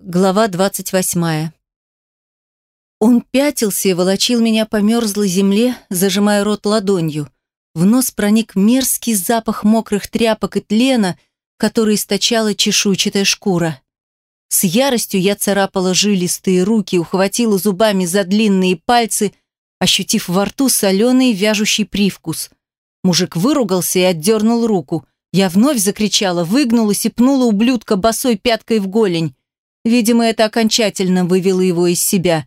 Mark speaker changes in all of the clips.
Speaker 1: Глава двадцать восьмая. Он пятился и волочил меня по мерзлой земле, зажимая рот ладонью. В нос проник мерзкий запах мокрых тряпок и тлена, который источала чешуйчатая шкура. С яростью я царапала жилистые руки, ухватила зубами за длинные пальцы, ощутив во рту соленый вяжущий привкус. Мужик выругался и отдернул руку. Я вновь закричала, выгнулась и пнула ублюдка босой пяткой в голень. Видимо, это окончательно вывело его из себя.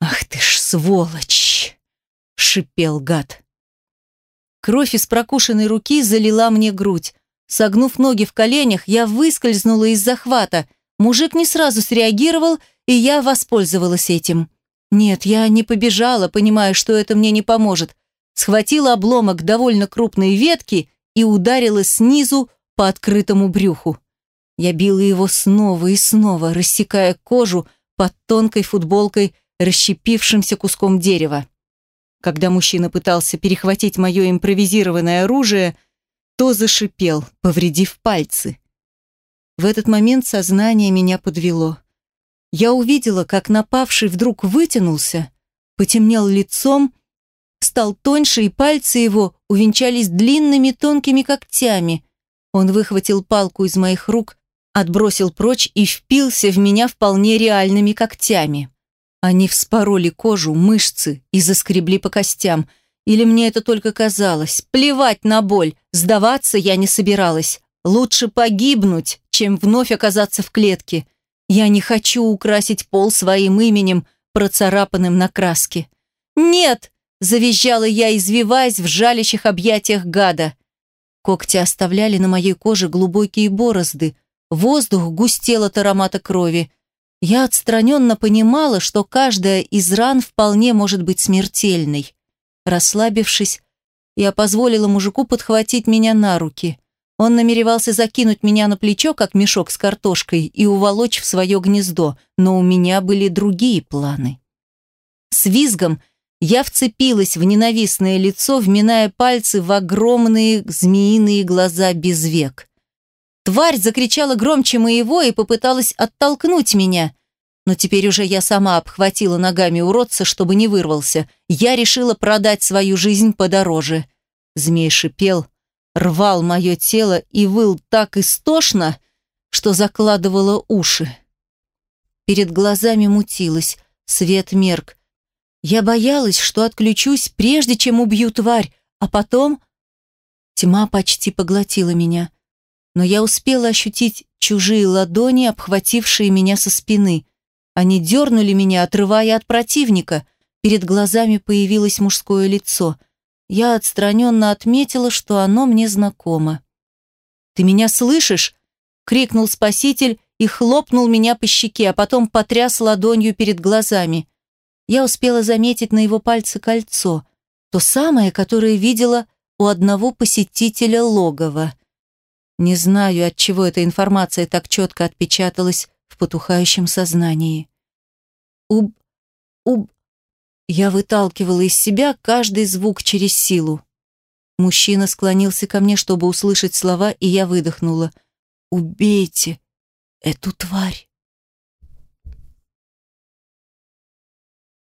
Speaker 1: «Ах ты ж сволочь!» — шипел гад. Кровь из прокушенной руки залила мне грудь. Согнув ноги в коленях, я выскользнула из захвата. Мужик не сразу среагировал, и я воспользовалась этим. Нет, я не побежала, понимая, что это мне не поможет. Схватила обломок довольно крупной ветки и ударила снизу по открытому брюху. Я била его снова и снова, рассекая кожу под тонкой футболкой, расщепившимся куском дерева. Когда мужчина пытался перехватить мое импровизированное оружие, то зашипел, повредив пальцы. В этот момент сознание меня подвело. Я увидела, как напавший вдруг вытянулся, потемнел лицом, стал тоньше, и пальцы его увенчались длинными тонкими когтями. Он выхватил палку из моих рук, отбросил прочь и впился в меня вполне реальными когтями. Они вспороли кожу, мышцы и заскребли по костям. Или мне это только казалось? Плевать на боль, сдаваться я не собиралась. Лучше погибнуть, чем вновь оказаться в клетке. Я не хочу украсить пол своим именем, процарапанным на краске. «Нет!» – завизжала я, извиваясь в жалящих объятиях гада. Когти оставляли на моей коже глубокие борозды, Воздух густел от аромата крови. Я отстраненно понимала, что каждая из ран вполне может быть смертельной. Расслабившись, я позволила мужику подхватить меня на руки. Он намеревался закинуть меня на плечо, как мешок с картошкой, и уволочь в свое гнездо, но у меня были другие планы. С визгом я вцепилась в ненавистное лицо, вминая пальцы в огромные змеиные глаза без век. Тварь закричала громче моего и попыталась оттолкнуть меня. Но теперь уже я сама обхватила ногами уродца, чтобы не вырвался. Я решила продать свою жизнь подороже. Змей шипел, рвал мое тело и выл так истошно, что закладывало уши. Перед глазами мутилось, свет мерк. Я боялась, что отключусь, прежде чем убью тварь, а потом... Тьма почти поглотила меня но я успела ощутить чужие ладони, обхватившие меня со спины. Они дернули меня, отрывая от противника. Перед глазами появилось мужское лицо. Я отстраненно отметила, что оно мне знакомо. «Ты меня слышишь?» — крикнул спаситель и хлопнул меня по щеке, а потом потряс ладонью перед глазами. Я успела заметить на его пальце кольцо, то самое, которое видела у одного посетителя логова. Не знаю, от чего эта информация так четко отпечаталась в потухающем сознании. Уб... Уб... Я выталкивала из себя каждый звук через силу. Мужчина склонился ко мне, чтобы услышать слова, и я выдохнула. «Убейте эту тварь!»